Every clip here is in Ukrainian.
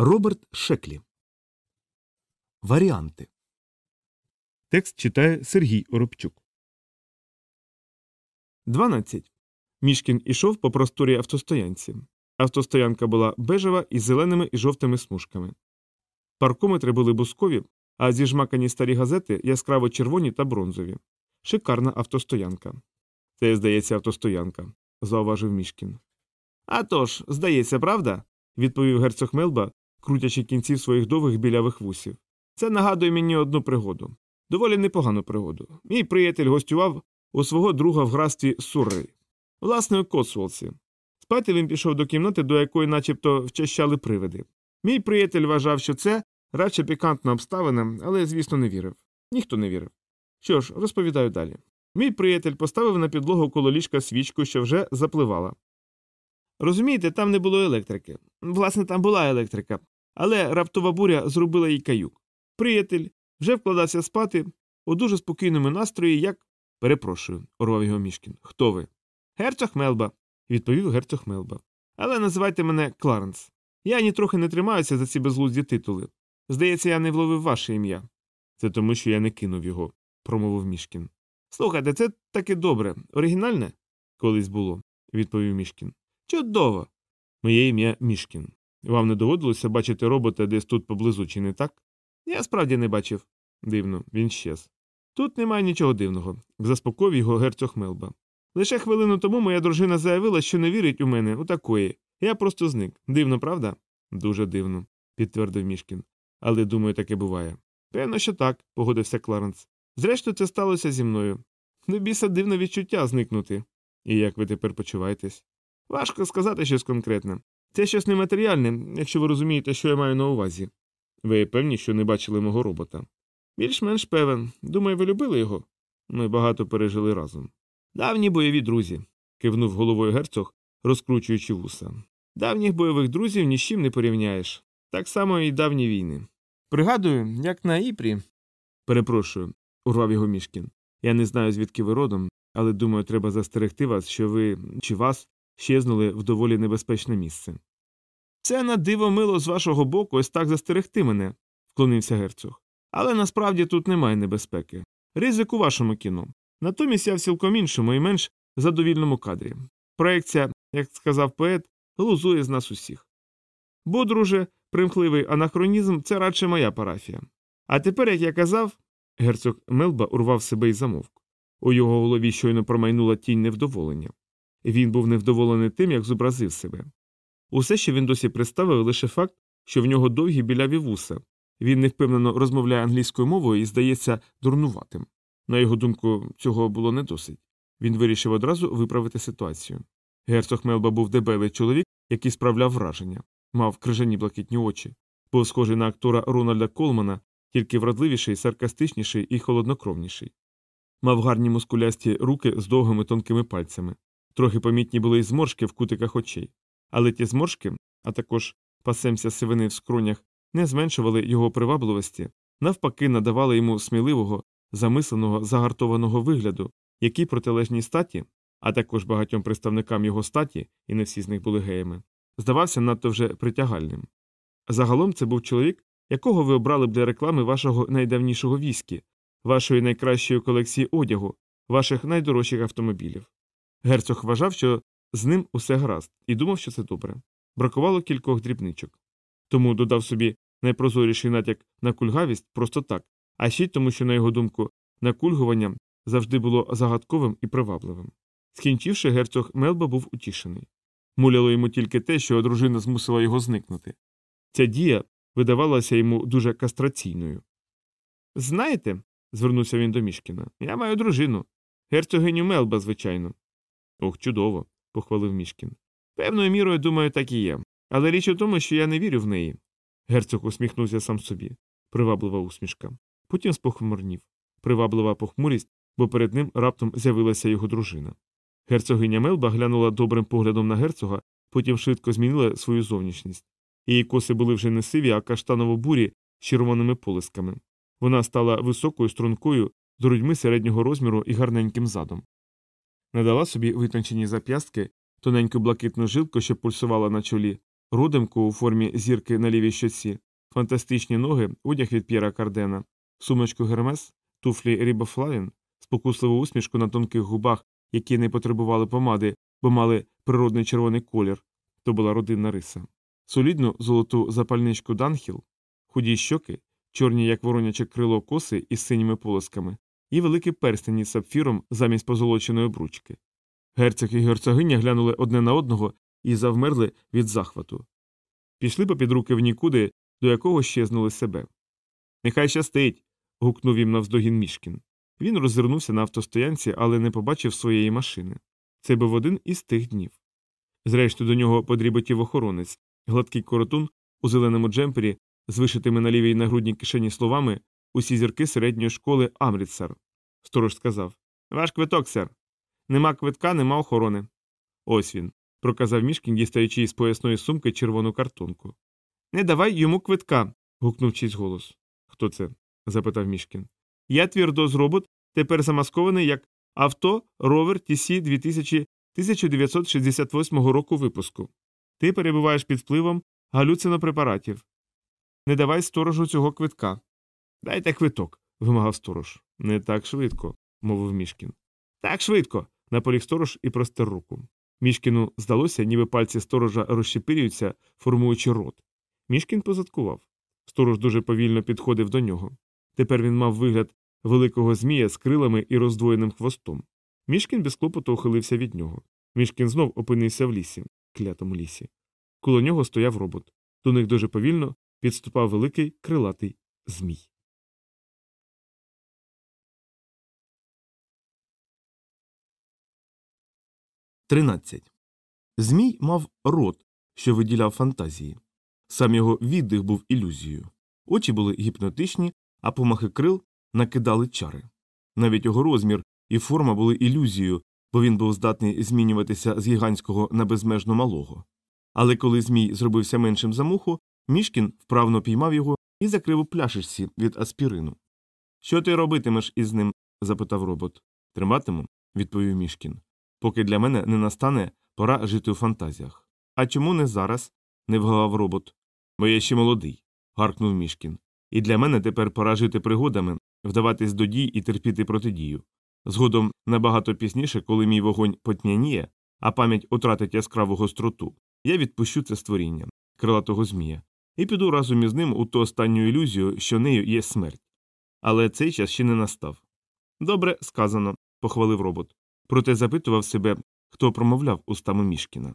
Роберт Шеклі. Варіанти. Текст читає Сергій Оробчук. 12. Мішкін ішов по просторі автостоянці. Автостоянка була бежева із зеленими і жовтими смужками. Паркометри були бускові, а зіжмакані старі газети яскраво червоні та бронзові. Шикарна автостоянка. Це, здається, автостоянка, зауважив Мішкін. «А тож, здається, правда? відповів герцог Мелба, крутячи кінці своїх довгих білявих вусів. Це нагадує мені одну пригоду. Доволі непогану пригоду. Мій приятель гостював у свого друга в графстві Суррей. Власне, у Косволсі. Спати він пішов до кімнати, до якої начебто вчащали привиди. Мій приятель вважав, що це радше пікантна обставина, але, звісно, не вірив. Ніхто не вірив. Що ж, розповідаю далі. Мій приятель поставив на підлогу коло ліжка свічку, що вже запливала. Розумієте, там не було електрики. Власне, там була електрика, але раптова буря зробила їй каюк. Приятель вже вкладався спати у дуже спокійному настрої, як. Перепрошую, урвав його мішкін. Хто ви? Герцог Мелба, відповів герцог Мелба. Але називайте мене Кларенс. Я нітрохи не тримаюся за ці безглузді титули. Здається, я не вловив ваше ім'я. Це тому, що я не кинув його, промовив мішкін. Слухайте, це таки добре. Оригінальне? Колись було, відповів мішкін. Чудово. Моє ім'я Мішкін. Вам не доводилося бачити робота десь тут поблизу, чи не так? Я справді не бачив. Дивно, він щез. Тут немає нічого дивного, заспокоїв його герцог Мелба. Лише хвилину тому моя дружина заявила, що не вірить у мене у такої. Я просто зник. Дивно, правда? Дуже дивно, підтвердив Мішкін. Але думаю, таке буває. Певно, що так, погодився Кларенс. Зрештою, це сталося зі мною. Не біса дивне відчуття зникнути. І як ви тепер почуваєтесь? Важко сказати щось конкретне. Це щось нематеріальне, якщо ви розумієте, що я маю на увазі. Ви певні, що не бачили мого робота? Більш-менш певен. Думаю, ви любили його? Ми багато пережили разом. Давні бойові друзі, кивнув головою герцог, розкручуючи вуса. Давніх бойових друзів ні з чим не порівняєш. Так само і давні війни. Пригадую, як на Іпрі. Перепрошую, урвав його мішкін. Я не знаю, звідки ви родом, але думаю, треба застерегти вас, що ви чи вас щезнули в доволі небезпечне місце. Це на диво мило з вашого боку ось так застерегти мене, вклонився герцог. Але насправді тут немає небезпеки. Ризик у вашому кіно. Натомість я в цілком іншому і менш задовільному кадрі. Проекція, як сказав поет, глузує з нас усіх. Бо, друже, примхливий анахронізм це радше моя парафія. А тепер, як я казав, герцог Мелба урвав себе і замовк. У його голові щойно промайнула тінь невдоволення. Він був невдоволений тим, як зобразив себе. Усе, що він досі представив, лише факт, що в нього довгі біляві вуса. Він невпевнено розмовляє англійською мовою і здається дурнуватим. На його думку, цього було не досить. Він вирішив одразу виправити ситуацію. Герцог Мелба був дебелий чоловік, який справляв враження, мав крижані блакитні очі, був схожий на актора Рональда Колмана, тільки вродливіший, саркастичніший і холоднокровніший. Мав гарні мускулясті руки з довгими тонкими пальцями. Трохи помітні були й зморшки в кутиках очей. Але ті зморшки, а також пасемся сивини в скронях, не зменшували його привабливості, навпаки, надавали йому сміливого, замисленого, загартованого вигляду, який протилежній статі, а також багатьом представникам його статі, і не всі з них були геями, здавався надто вже притягальним. Загалом це був чоловік, якого ви обрали б для реклами вашого найдавнішого віскі, вашої найкращої колекції одягу, ваших найдорожчих автомобілів. Герцог вважав, що з ним усе гаразд, і думав, що це добре. Бракувало кількох дрібничок. Тому додав собі найпрозоріший натяк на кульгавість просто так, а ще й тому, що, на його думку, накульгування завжди було загадковим і привабливим. Скінчивши, герцог Мелба був утішений. Муляло йому тільки те, що дружина змусила його зникнути. Ця дія видавалася йому дуже кастраційною. Знаєте, звернувся він до Мішкіна, я маю дружину. Герцогиню Мелба, звичайно. Ох, чудово, похвалив Мішкін. Певною мірою, думаю, так і є. Але річ у тому, що я не вірю в неї. Герцог усміхнувся сам собі. Приваблива усмішка. Потім спохмурнів. Приваблива похмурість, бо перед ним раптом з'явилася його дружина. Герцогиня Мелба глянула добрим поглядом на герцога, потім швидко змінила свою зовнішність. Її коси були вже не сиві, а каштаново бурі з червоними полисками. Вона стала високою стрункою, з грудьми середнього розміру і гарненьким задом. Надала собі витончені зап'ястки, тоненьку блакитну жилку, що пульсувала на чолі, родимку у формі зірки на лівій щоці, фантастичні ноги, одяг від П'єра Кардена, сумочку Гермес, туфлі Рібофлавін, спокусливу усмішку на тонких губах, які не потребували помади, бо мали природний червоний колір, то була родинна риса, солідну золоту запальничку Данхіл, худі щоки, чорні, як вороняче крило коси із синіми полосками, і великий перстень із сапфіром замість позолоченої обручки. Герцог і герцогиня глянули одне на одного і завмерли від захвату. Пішли попід руки в нікуди, до якого щезнули себе. Нехай щастить. гукнув їм навздогін мішкін. Він роззирнувся на автостоянці, але не побачив своєї машини. Це був один із тих днів. Зрештою, до нього подріботів охоронець, гладкий коротун у зеленому джемпері з вишитими на лівій нагрудній кишені словами усі зірки середньої школи Амрітсер. Сторож сказав Ваш квиток, сер. Нема квитка, нема охорони. Ось він, проказав мішкін, дістаючи із поясної сумки червону картонку. Не давай йому квитка. гукнув чийсь голос. Хто це? запитав мішкін. Я твірдоз робот, тепер замаскований як авто ровер TC 2000 1968 року випуску. Ти перебуваєш під впливом галюцинопрепаратів. Не давай сторожу цього квитка. Дайте квиток, вимагав сторож. Не так швидко, мовив мішкін. Так швидко. наполіг сторож і простер руку. Мішкіну здалося, ніби пальці сторожа розщепирюються, формуючи рот. Мішкін позадкував. Сторож дуже повільно підходив до нього. Тепер він мав вигляд великого змія з крилами і роздвоєним хвостом. Мішкін без клопоту ухилився від нього. Мішкін знов опинився в лісі, клятому лісі. Коло нього стояв робот. До них дуже повільно підступав великий крилатий змій. Тринадцять. Змій мав рот, що виділяв фантазії. Сам його віддих був ілюзією. Очі були гіпнотичні, а помахи крил накидали чари. Навіть його розмір і форма були ілюзією, бо він був здатний змінюватися з гігантського на безмежно малого. Але коли Змій зробився меншим за муху, мішкін вправно піймав його і закрив у пляшечці від аспірину. Що ти робитимеш із ним? запитав робот. Триматиму, відповів мішкін. Поки для мене не настане пора жити у фантазіях. А чому не зараз? не вгавав робот. Бо я ще молодий. гаркнув мішкін. І для мене тепер пора жити пригодами, вдаватись до дій і терпіти протидію. Згодом набагато пізніше, коли мій вогонь потняніє, а пам'ять утратить яскраву гостроту, я відпущу це створіння, крилатого змія, і піду разом із ним у ту останню ілюзію, що нею є смерть. Але цей час ще не настав. Добре сказано, похвалив робот. Проте запитував себе, хто промовляв устами мішкіна.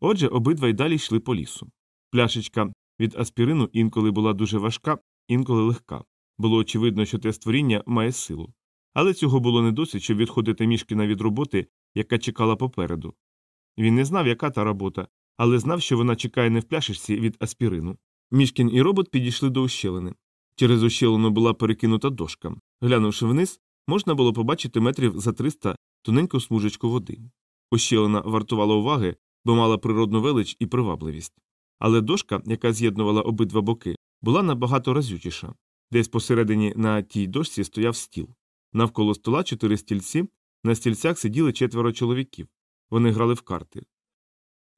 Отже, обидва й далі йшли по лісу. Пляшечка від аспірину інколи була дуже важка, інколи легка. Було очевидно, що те створіння має силу. Але цього було не досить, щоб відходити мішкіна від роботи, яка чекала попереду. Він не знав, яка та робота, але знав, що вона чекає не в пляшечці від аспірину. Мішкін і робот підійшли до ущелини. Через ущелину була перекинута дошка. Глянувши вниз, можна було побачити метрів за 300 тоненьку смужечку води. Ущелина вартувала уваги, бо мала природну велич і привабливість. Але дошка, яка з'єднувала обидва боки, була набагато разючіша. Десь посередині на тій дошці стояв стіл. Навколо стола чотири стільці, на стільцях сиділи четверо чоловіків. Вони грали в карти.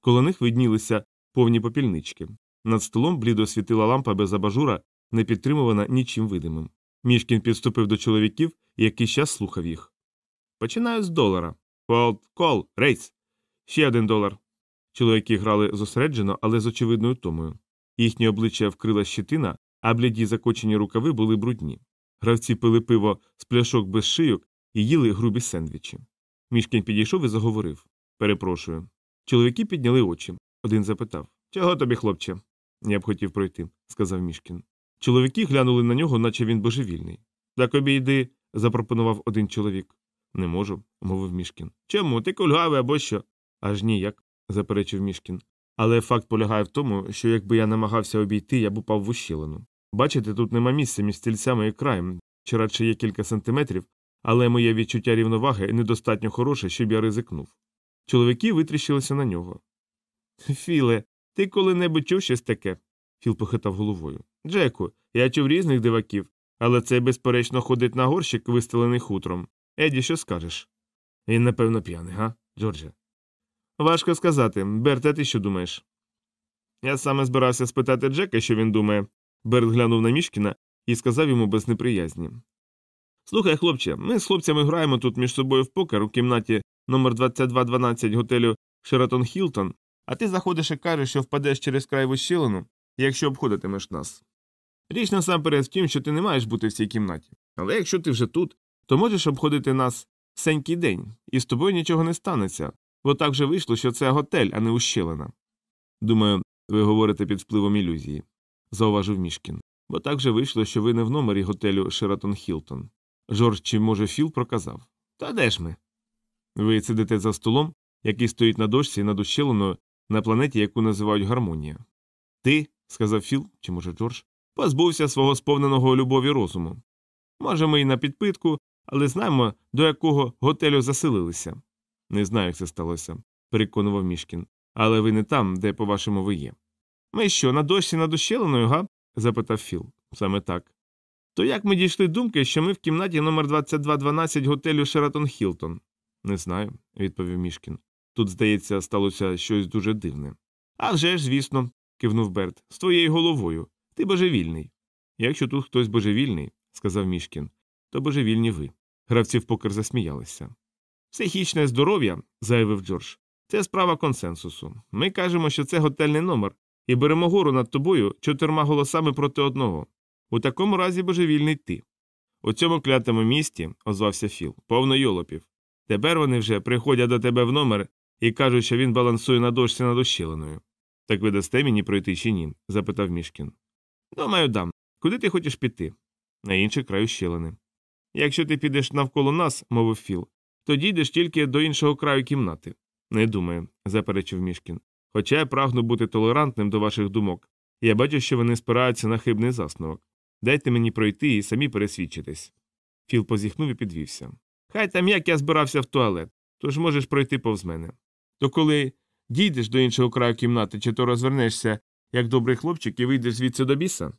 Коло них виднілися повні попільнички. Над столом блідо світила лампа без абажура, не підтримувана нічим видимим. Мішкін підступив до чоловіків і якийсь час слухав їх. Починаю з долара. Call, call, raise. Ще один долар. Чоловіки грали зосереджено, але з очевидною втомою. Їхні обличчя вкрила щетина, а бляді закочені рукави були брудні. Гравці пили пиво з пляшок без шийок і їли грубі сендвічі. Мішкін підійшов і заговорив Перепрошую. Чоловіки підняли очі. Один запитав Чого тобі, хлопче? Я б хотів пройти, сказав мішкін. Чоловіки глянули на нього, наче він божевільний. Так обійди, запропонував один чоловік. Не можу, мовив мішкін. Чому? Ти кульгавий або що? Аж ніяк, заперечив мішкін. Але факт полягає в тому, що якби я намагався обійти, я б упав в ущелину. Бачите, тут нема місця між стільцями і краєм, чи радше є кілька сантиметрів, але моє відчуття рівноваги недостатньо хороше, щоб я ризикнув. Чоловіки витріщилися на нього. Філе, ти коли-небудь чув щось таке? Філ похитав головою. Джеку, я чув різних диваків, але це, безперечно, ходить на горщик, вистелений хутром. Еді, що скажеш? Він, напевно, п'яний, га, Джордже? Важко сказати. Берте, ти що думаєш? Я саме збирався спитати Джека, що він думає. Берт глянув на Мішкіна і сказав йому без неприязні. Слухай, хлопче, ми з хлопцями граємо тут між собою в покер у кімнаті номер 2212 готелю Шератон Хілтон, а ти заходиш і кажеш, що впадеш через край ущелину, якщо обходитимеш нас. Річ насамперед в тім, що ти не маєш бути в цій кімнаті. Але якщо ти вже тут, то можеш обходити нас сенький день, і з тобою нічого не станеться, бо так же вийшло, що це готель, а не ущелина. Думаю, ви говорите під впливом ілюзії, зауважив Мішкін. Бо так же вийшло, що ви не в номері готелю Шератон Хілтон. Жорж чи, може, Філ проказав. Та де ж ми? Ви сидите за столом, який стоїть на дошці над ущелиною на планеті, яку називають гармонія. Ти, сказав Філ, чи може Джордж, позбувся свого сповненого любові розуму. Може, ми й на підпитку, але знаємо, до якого готелю заселилися. Не знаю, як це сталося, переконував Мішкін. Але ви не там, де, по-вашому, ви є. Ми що, на дошці над ущелиною, га? запитав Філ. Саме так. То як ми дійшли думки, що ми в кімнаті номер 2212 готелю Шератон Хілтон? Не знаю, відповів Мішкін. Тут, здається, сталося щось дуже дивне. «А ж, звісно, кивнув Берт, з твоєю головою. Ти божевільний. Якщо тут хтось божевільний, сказав Мішкін, то божевільні ви. Гравці в покер засміялися. Психічне здоров'я, заявив Джордж, це справа консенсусу. Ми кажемо, що це готельний номер, і беремо гору над тобою чотирма голосами проти одного. У такому разі божевільний ти. У цьому клятому місті, озвався Філ, повно йолопів. Тепер вони вже приходять до тебе в номер і кажуть, що він балансує на дошці над ущелиною. Так ви дасте мені пройти чи ні? запитав Мішкін. Думаю, дам. Куди ти хочеш піти? На інший край ущелини. Якщо ти підеш навколо нас, мовив Філ, то дійдеш тільки до іншого краю кімнати. Не думаю, заперечив Мішкін. Хоча я прагну бути толерантним до ваших думок. Я бачу, що вони спираються на хибний засновок. Дайте мені пройти і самі пересвідчитись. Філ позіхнув і підвівся. Хай там як я збирався в туалет, тож можеш пройти повз мене. То коли дійдеш до іншого краю кімнати, чи то розвернешся, як добрий хлопчик, і вийдеш звідси до біса?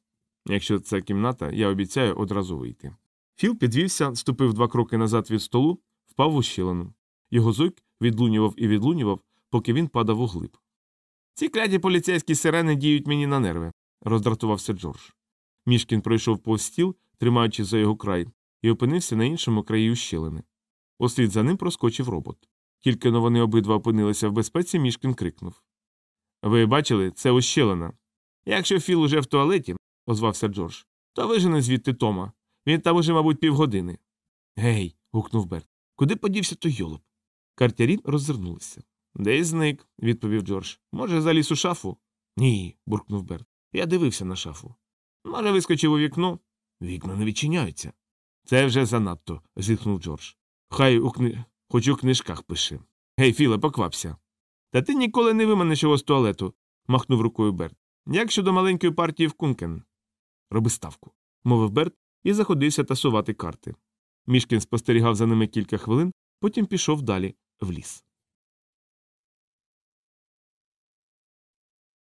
Якщо це кімната, я обіцяю одразу вийти. Філ підвівся, ступив два кроки назад від столу, впав в ущелину. Його зойк відлунював і відлунював, поки він падав углиб. Ці кляді поліцейські сирени діють мені на нерви, роздратувався Джордж. Мішкін пройшов повз стіл, тримаючи за його край, і опинився на іншому краї ущелини. Услід за ним проскочив робот. Тільки но вони обидва опинилися в безпеці, Мішкін крикнув. Ви бачили, це ущелина. Якщо Філ уже в туалеті, озвався Джордж, то вижене звідти Тома. Він там уже, мабуть, півгодини. Гей. гукнув Берт. Куди подівся той йолоп? Картярі роззирнулися. Десь зник, відповів Джордж. Може, заліз у шафу? Ні, буркнув Берт. Я дивився на шафу. Може, вискочив у вікно? Вікна не відчиняються. Це вже занадто, зітхнув Джордж. Хай у кни... хоч у книжках пише. Гей, Філе, поквапся. Та ти ніколи не виманеш його з туалету, махнув рукою Берт. Як щодо маленької партії в Кункен? Роби ставку, мовив Берт і заходився тасувати карти. Мішкін спостерігав за ними кілька хвилин, потім пішов далі в ліс.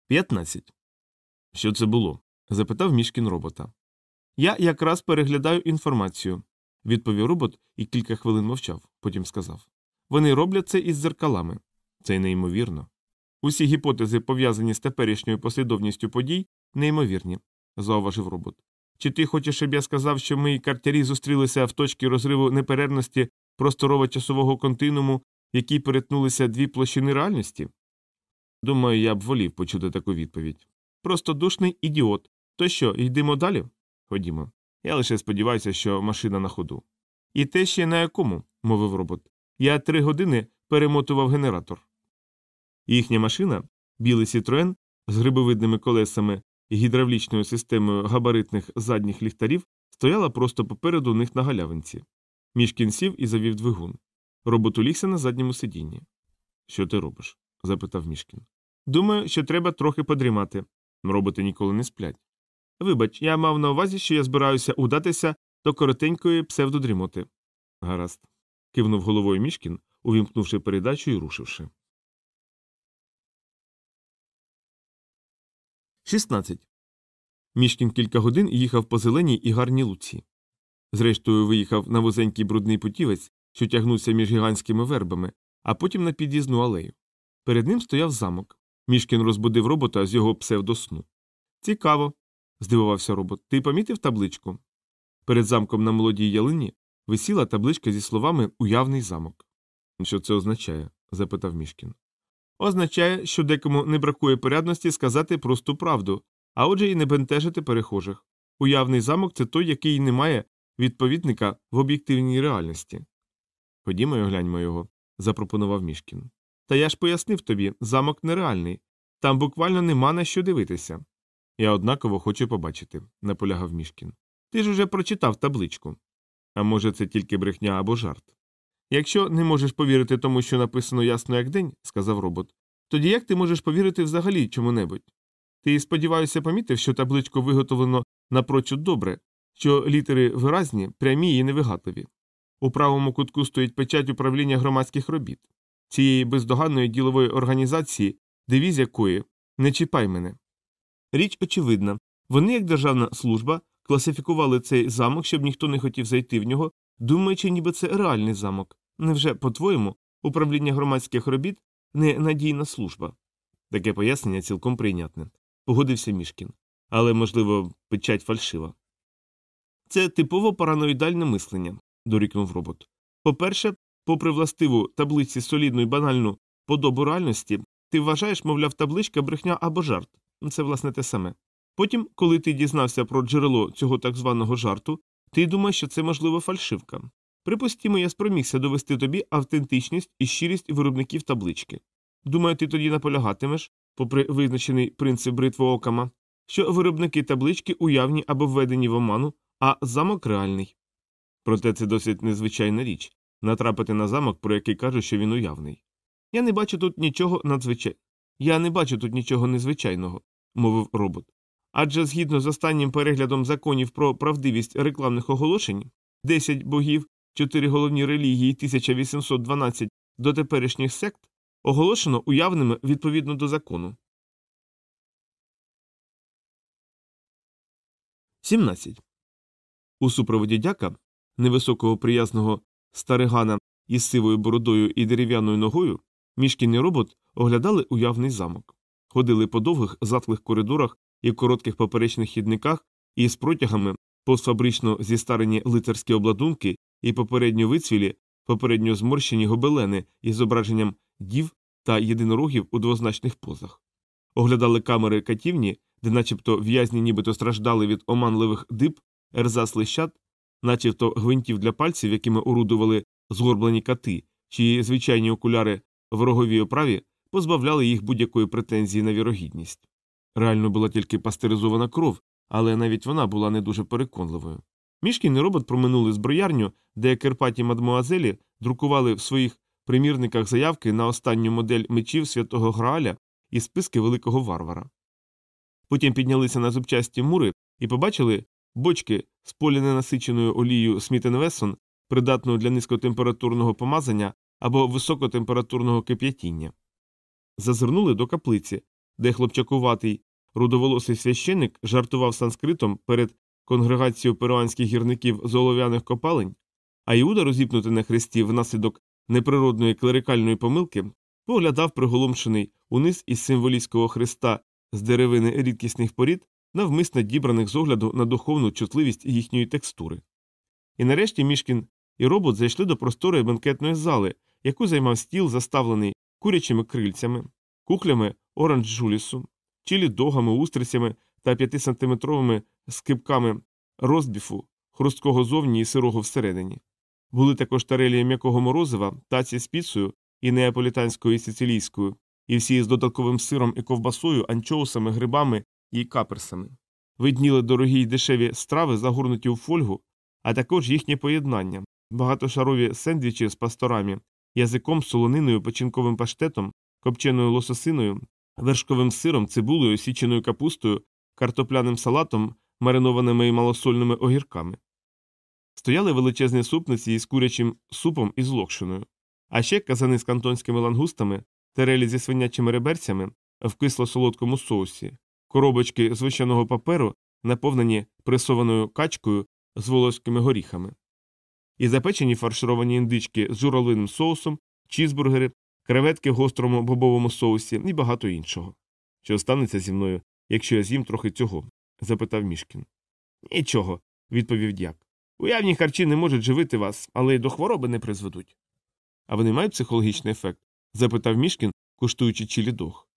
15. Що це було? запитав Мішкін робота. Я якраз переглядаю інформацію, відповів робот і кілька хвилин мовчав, потім сказав. Вони роблять це із дзеркалами. Це неймовірно. Усі гіпотези, пов'язані з теперішньою послідовністю подій, неймовірні, зауважив робот. Чи ти хочеш, щоб я сказав, що ми і картярі зустрілися в точці розриву неперервності просторово часового континууму, в якій перетнулися дві площини реальності? Думаю, я б волів почути таку відповідь. Просто душний ідіот. То що, йдемо далі? Ходімо. Я лише сподіваюся, що машина на ходу. І те ще на якому, мовив робот. Я три години перемотував генератор. Їхня машина, білий Сітроен з грибовидними колесами гідравлічною системою габаритних задніх ліхтарів, стояла просто попереду них на галявинці. Мішкін сів і завів двигун. Робот улігся на задньому сидінні. Що ти робиш? запитав Мішкін. Думаю, що треба трохи подрімати. Роботи ніколи не сплять. Вибач, я мав на увазі, що я збираюся удатися до коротенької псевдодрімоти. Гаразд. кивнув головою Мішкін, увімкнувши передачу і рушивши. 16. Мішкін кілька годин їхав по зеленій і гарній луці. Зрештою, виїхав на вузенький брудний путівець, що тягнувся між гігантськими вербами, а потім на під'їзну алею. Перед ним стояв замок. Мішкін розбудив робота з його псевдосну. Цікаво, здивувався робот. Ти помітив табличку? Перед замком на молодій ялині висіла табличка зі словами Уявний замок. Що це означає? запитав Мішкін. Означає, що декому не бракує порядності сказати просту правду, а отже і не бентежити перехожих. Уявний замок це той, який не має відповідника в об'єктивній реальності. Ходімо і огляньмо його, запропонував Мішкін. Та я ж пояснив тобі, замок нереальний, там буквально нема на що дивитися. Я однаково хочу побачити, наполягав Мішкін. Ти ж уже прочитав табличку. А може, це тільки брехня або жарт. Якщо не можеш повірити тому, що написано ясно як день, сказав робот, тоді як ти можеш повірити взагалі чому небудь? Ти, сподіваюся, помітив, що табличку виготовлено напрочуд добре, що літери виразні, прямі і невигадливі. У правому кутку стоїть печать управління громадських робіт, цієї бездоганної ділової організації, девіз якої не чіпай мене. Річ очевидна вони, як державна служба, класифікували цей замок, щоб ніхто не хотів зайти в нього, думаючи, ніби це реальний замок. Невже, по-твоєму, управління громадських робіт не надійна служба? Таке пояснення цілком прийнятне. Погодився Мішкін. Але, можливо, печать фальшива. Це типово параноїдальне мислення, дорікнув робот. По-перше, попри властиву таблиці солідну і банальну подобу реальності, ти вважаєш, мовляв, табличка брехня або жарт. Це, власне, те саме. Потім, коли ти дізнався про джерело цього так званого жарту, ти думаєш, що це, можливо, фальшивка. Припустімо, я спромігся довести тобі автентичність і щирість виробників таблички. Думаю, ти тоді наполягатимеш, попри визначений принцип бритву окама, що виробники таблички уявні або введені в оману, а замок реальний. Проте це досить незвичайна річ натрапити на замок, про який кажуть, що він уявний. Я не бачу тут нічого надзвичай... Я не бачу тут нічого незвичайного, мовив робот. Адже згідно з останнім переглядом законів про правдивість рекламних оголошень, 10 богів, 4 головні релігії 1812 дотеперішніх сект оголошено уявними відповідно до закону. 17. У супроводі дяка, невисокого приязного старигана із сивою бородою і дерев'яною ногою, мішкін робот оглядали уявний замок, ходили по довгих затлих коридорах і коротких поперечних хідниках із протягами постфабрично зістарені лицарські обладунки і попередньо вицвілі, попередньо зморщені гобелени із зображенням дів та єдинорогів у двозначних позах, оглядали камери катівні, де начебто в'язні нібито страждали від оманливих диб, ерзас лищат, начебто гвинтів для пальців, якими орудували згорблені кати, чиї звичайні окуляри в роговій оправі позбавляли їх будь-якої претензії на вірогідність. Реально була тільки пастеризована кров, але навіть вона була не дуже переконливою. Мішкін і робот проминули зброярню, де Керпаті мадмуазелі друкували в своїх примірниках заявки на останню модель мечів святого Грааля і списки великого варвара. Потім піднялися на зубчасті мури і побачили бочки з поліненасиченою олією Смітен Вессон, придатною для низькотемпературного помазання або високотемпературного кип'ятіння. Зазирнули до каплиці, де хлопчакуватий рудоволосий священник жартував санскритом перед конгрегацією перуанських гірників з олов'яних копалень, а Іуда, розіпнутий на хресті внаслідок неприродної клерикальної помилки, поглядав приголомшений униз із символістського хреста з деревини рідкісних порід, навмисно дібраних з огляду на духовну чутливість їхньої текстури. І нарешті мішкін і робот зайшли до просторої бенкетної зали, яку займав стіл, заставлений курячими крильцями, кухлями оранж жулісу, чилі догами, устрицями та п'ятисантиметровими скипками розбіфу, хрусткого зовні і сирого всередині. Були також тарелі м'якого морозива, таці з піцею і неаполітанською і сицилійською, і всі з додатковим сиром і ковбасою, анчоусами, грибами і каперсами. Видніли дорогі й дешеві страви, загорнуті у фольгу, а також їхнє поєднання, багатошарові сендвічі з пасторами, язиком, солониною, печінковим паштетом, копченою лососиною, вершковим сиром, цибулею, січеною капустою, картопляним салатом, маринованими і малосольними огірками. Стояли величезні супниці із курячим супом і з локшиною, а ще казани з кантонськими лангустами, терелі зі свинячими реберцями в кисло солодкому соусі, коробочки з вищаного паперу, наповнені пресованою качкою з волоськими горіхами, і запечені фаршировані індички з журавлиним соусом, чізбургери, креветки в гострому бобовому соусі і багато іншого. Що станеться зі мною, якщо я з'їм трохи цього? запитав мішкін. Нічого, відповів дяк. Уявні харчі не можуть живити вас, але й до хвороби не призведуть. А вони мають психологічний ефект? запитав мішкін, куштуючи чилі дог.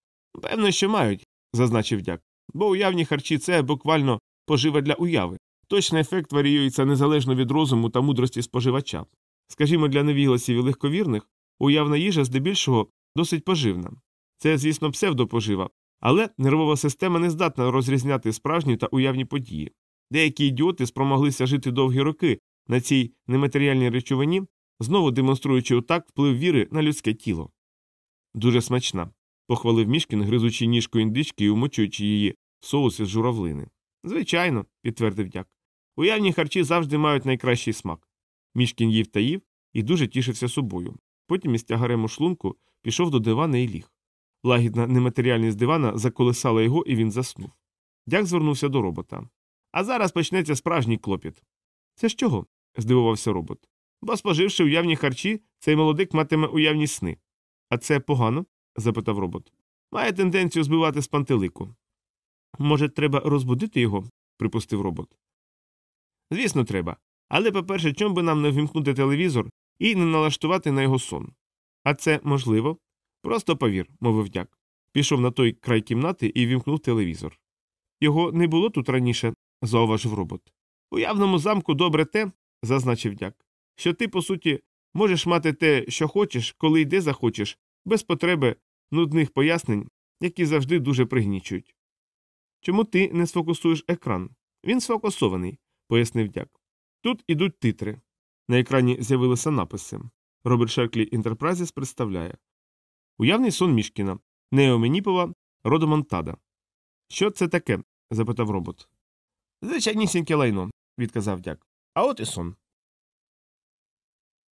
Певно, що мають, зазначив дяк. Бо уявні харчі це буквально пожива для уяви. Точний ефект варіюється незалежно від розуму та мудрості споживача. Скажімо, для невігласів і легковірних уявна їжа здебільшого досить поживна. Це, звісно, псевдопожива, але нервова система не здатна розрізняти справжні та уявні події. Деякі ідіоти спромоглися жити довгі роки на цій нематеріальній речовині, знову демонструючи отак вплив віри на людське тіло. Дуже смачна, похвалив мішкін, гризучи ніжку індички і умочуючи її в соус із журавлини. Звичайно, підтвердив дяк. Уявні харчі завжди мають найкращий смак. Мішкін їв та їв і дуже тішився собою. Потім із тягарем у шлунку пішов до дивана і ліг. Лагідна нематеріальність дивана заколисала його, і він заснув. Дяк звернувся до робота. А зараз почнеться справжній клопіт. Це з чого? здивувався робот. Бо, споживши уявні харчі, цей молодик матиме уявні сни. А це погано? запитав робот. Має тенденцію збивати з пантелику. Може, треба розбудити його? припустив робот. Звісно, треба. Але, по-перше, чом би нам не вімкнути телевізор і не налаштувати на його сон. А це можливо? Просто повір, мовив дяк. Пішов на той край кімнати і вімкнув телевізор. Його не було тут раніше, зауважив робот. У явному замку добре те, зазначив дяк, що ти, по суті, можеш мати те, що хочеш, коли йде захочеш, без потреби нудних пояснень, які завжди дуже пригнічують. Чому ти не сфокусуєш екран? Він сфокусований, пояснив дяк. Тут ідуть титри. На екрані з'явилися написи. Роберт Шеклі Enterprises представляє Уявний сон Мішкіна, Неоменіпова родомонтада. Що це таке? запитав робот. Звичайнісіньке лайно, відказав дяк. А от і сон.